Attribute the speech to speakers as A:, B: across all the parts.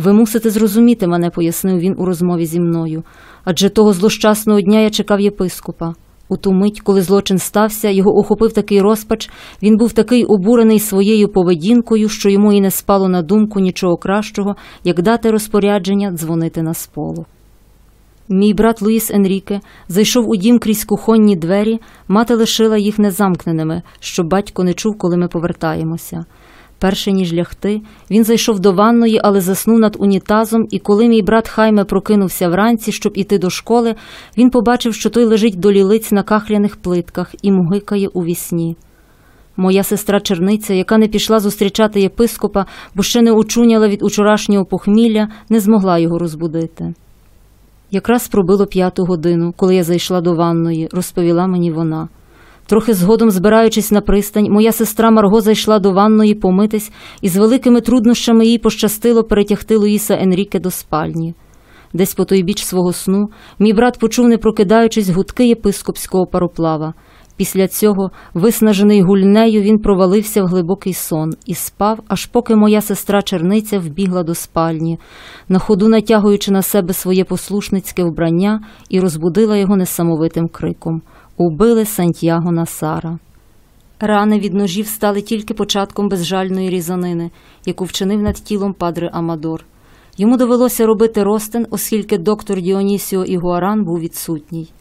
A: Ви мусите зрозуміти мене, пояснив він у розмові зі мною. Адже того злощасного дня я чекав єпископа. У ту мить, коли злочин стався, його охопив такий розпач, він був такий обурений своєю поведінкою, що йому і не спало на думку нічого кращого, як дати розпорядження дзвонити на сполох. Мій брат Луїс Енріке зайшов у дім крізь кухонні двері, мати лишила їх незамкненими, щоб батько не чув, коли ми повертаємося. Перше ніж лягти, він зайшов до ванної, але заснув над унітазом, і коли мій брат Хайме прокинувся вранці, щоб іти до школи, він побачив, що той лежить до лілиць на кахляних плитках і мугикає у вісні. Моя сестра черниця, яка не пішла зустрічати єпископа, бо ще не очуняла від учорашнього похмілля, не змогла його розбудити. Якраз пробило п'яту годину, коли я зайшла до ванної, розповіла мені вона. Трохи згодом, збираючись на пристань, моя сестра Марго зайшла до ванної помитись, і з великими труднощами їй пощастило перетягти Луїса Енріке до спальні. Десь по той біч свого сну мій брат почув, не прокидаючись, гудки єпископського пароплава. Після цього, виснажений гульнею, він провалився в глибокий сон і спав, аж поки моя сестра черниця вбігла до спальні, на ходу натягуючи на себе своє послушницьке вбрання і розбудила його несамовитим криком Убили Сантьяго Насара. Рани від ножів стали тільки початком безжальної різанини, яку вчинив над тілом падре Амадор. Йому довелося робити ростин, оскільки доктор Діонісіо Ігуаран був відсутній.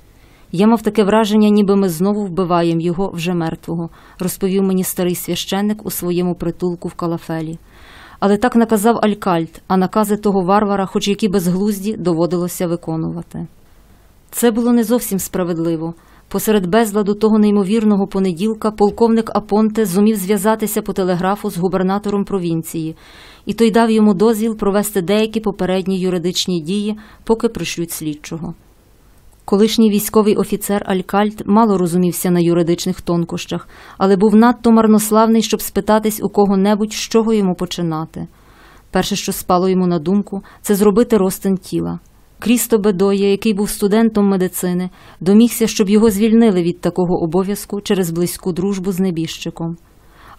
A: Я мав таке враження, ніби ми знову вбиваємо його вже мертвого, розповів мені старий священник у своєму притулку в Калафелі. Але так наказав Алькальт, а накази того варвара, хоч які безглузді, доводилося виконувати. Це було не зовсім справедливо. Посеред безладу того неймовірного понеділка полковник Апонте зумів зв'язатися по телеграфу з губернатором провінції, і той дав йому дозвіл провести деякі попередні юридичні дії, поки пришлють слідчого. Колишній військовий офіцер Алькальт мало розумівся на юридичних тонкощах, але був надто марнославний, щоб спитатись у кого-небудь, з чого йому починати. Перше, що спало йому на думку, це зробити розтин тіла. Крісто Бедоя, який був студентом медицини, домігся, щоб його звільнили від такого обов'язку через близьку дружбу з небіжчиком.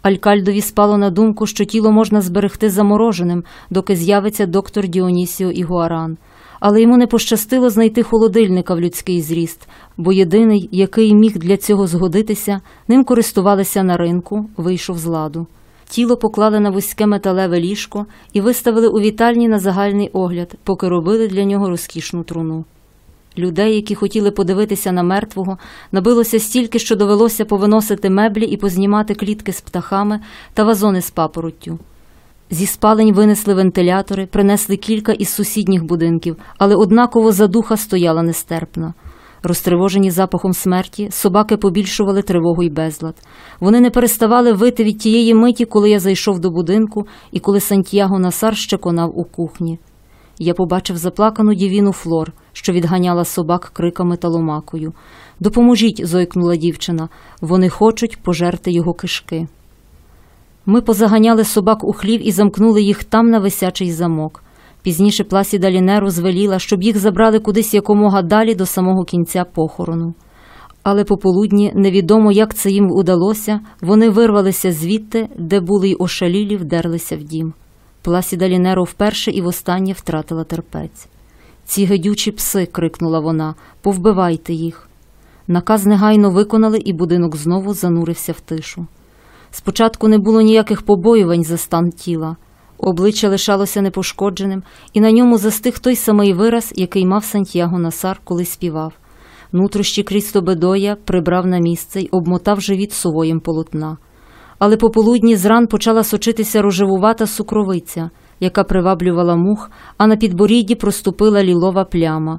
A: Алькальдові спало на думку, що тіло можна зберегти замороженим, доки з'явиться доктор Діонісіо Ігуаран. Але йому не пощастило знайти холодильника в людський зріст, бо єдиний, який міг для цього згодитися, ним користувалися на ринку, вийшов з ладу. Тіло поклали на вузьке металеве ліжко і виставили у вітальні на загальний огляд, поки робили для нього розкішну труну. Людей, які хотіли подивитися на мертвого, набилося стільки, що довелося повиносити меблі і познімати клітки з птахами та вазони з папороттю. Зі спалень винесли вентилятори, принесли кілька із сусідніх будинків, але однаково задуха стояла нестерпна. Розтривожені запахом смерті, собаки побільшували тривогу й безлад. Вони не переставали вити від тієї миті, коли я зайшов до будинку і коли Сантьяго Насар ще конав у кухні. Я побачив заплакану дівіну Флор, що відганяла собак криками та ломакою. Допоможіть, зойкнула дівчина. Вони хочуть пожерти його кишки. Ми позаганяли собак у хлів і замкнули їх там на висячий замок. Пізніше Пласіда Лінеру звеліла, щоб їх забрали кудись якомога далі до самого кінця похорону. Але пополудні, невідомо, як це їм удалося, вони вирвалися звідти, де були й ошалілі, вдерлися в дім. Пласіда Лінеро вперше і востаннє втратила терпець. Ці гидючі пси, крикнула вона, повбивайте їх. Наказ негайно виконали, і будинок знову занурився в тишу. Спочатку не було ніяких побоювань за стан тіла. Обличчя лишалося непошкодженим, і на ньому застиг той самий вираз, який мав Сантьяго Насар, коли співав. Нутрощі Крісто Бедоя прибрав на місце й обмотав живіт сувоєм полотна. Але пополудні зран почала сочитися рожевувата сукровиця, яка приваблювала мух, а на підборідді проступила лілова пляма.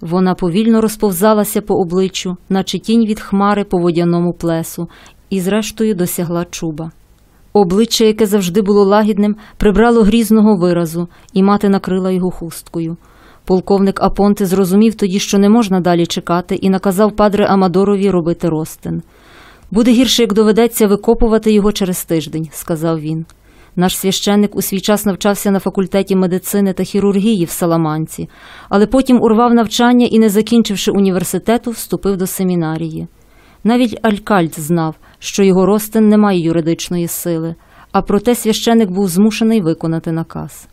A: Вона повільно розповзалася по обличчю, наче тінь від хмари по водяному плесу, і, зрештою, досягла чуба. Обличчя, яке завжди було лагідним, прибрало грізного виразу, і мати накрила його хусткою. Полковник Апонте зрозумів тоді, що не можна далі чекати, і наказав падре Амадорові робити ростин. Буде гірше, як доведеться викопувати його через тиждень, сказав він. Наш священник у свій час навчався на факультеті медицини та хірургії в Саламанці, але потім урвав навчання і, не закінчивши університету, вступив до семінарії. Навіть Алькальт знав, що його ростин не має юридичної сили, а проте священик був змушений виконати наказ.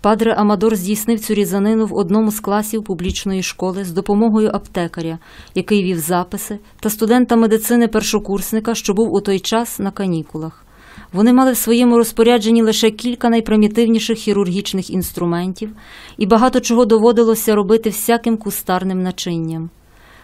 A: Падре Амадор здійснив цю різанину в одному з класів публічної школи з допомогою аптекаря, який вів записи, та студента медицини першокурсника, що був у той час на канікулах. Вони мали в своєму розпорядженні лише кілька найпримітивніших хірургічних інструментів, і багато чого доводилося робити всяким кустарним начинням.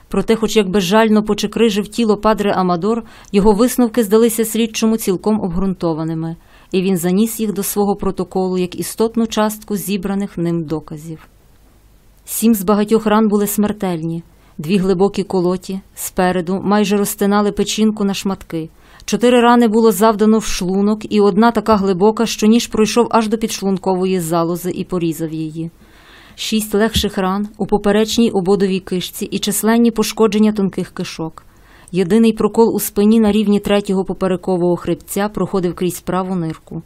A: Проте, хоч як безжально почекрижив тіло падре Амадор, його висновки здалися слідчому цілком обґрунтованими, і він заніс їх до свого протоколу як істотну частку зібраних ним доказів. Сім з багатьох ран були смертельні, дві глибокі колоті спереду майже розтинали печінку на шматки. Чотири рани було завдано в шлунок, і одна така глибока, що ніж пройшов аж до підшлункової залози і порізав її. Шість легших ран у поперечній ободовій кишці і численні пошкодження тонких кишок. Єдиний прокол у спині на рівні третього поперекового хребця проходив крізь праву нирку.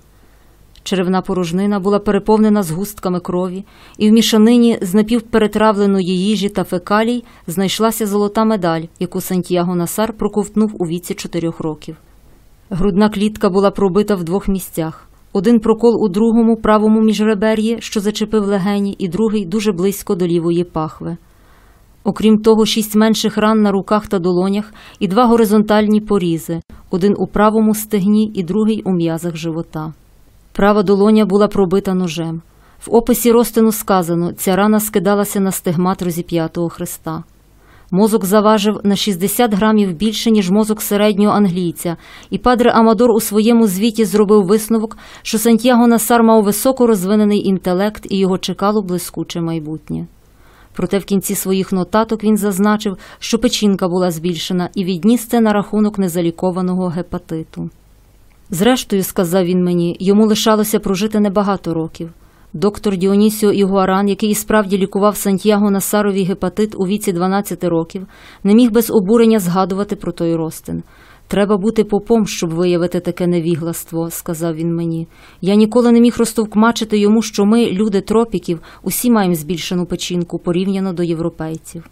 A: Черевна порожнина була переповнена згустками крові, і в мішанині з напівперетравленої їжі та фекалій знайшлася золота медаль, яку Сантьяго Насар проковтнув у віці чотирьох років. Грудна клітка була пробита в двох місцях. Один прокол у другому правому міжребер'ї, що зачепив легені, і другий дуже близько до лівої пахви. Окрім того, шість менших ран на руках та долонях і два горизонтальні порізи, один у правому стегні і другий у м'язах живота. Права долоня була пробита ножем. В описі розтину сказано, ця рана скидалася на стегмат розіп'ятого хреста. Мозок заважив на 60 грамів більше, ніж мозок середнього англійця, і падре Амадор у своєму звіті зробив висновок, що Сантьяго Насар мав високо розвинений інтелект і його чекало блискуче майбутнє. Проте в кінці своїх нотаток він зазначив, що печінка була збільшена і відніс це на рахунок незалікованого гепатиту. Зрештою, сказав він мені, йому лишалося прожити небагато років. Доктор Діонісіо Ігуаран, який і справді лікував Сантьяго Насарові гепатит у віці 12 років, не міг без обурення згадувати про той ростин. Треба бути попом, щоб виявити таке невігластво, сказав він мені. Я ніколи не міг розтовкмачити йому, що ми, люди тропіків, усі маємо збільшену печінку порівняно до європейців.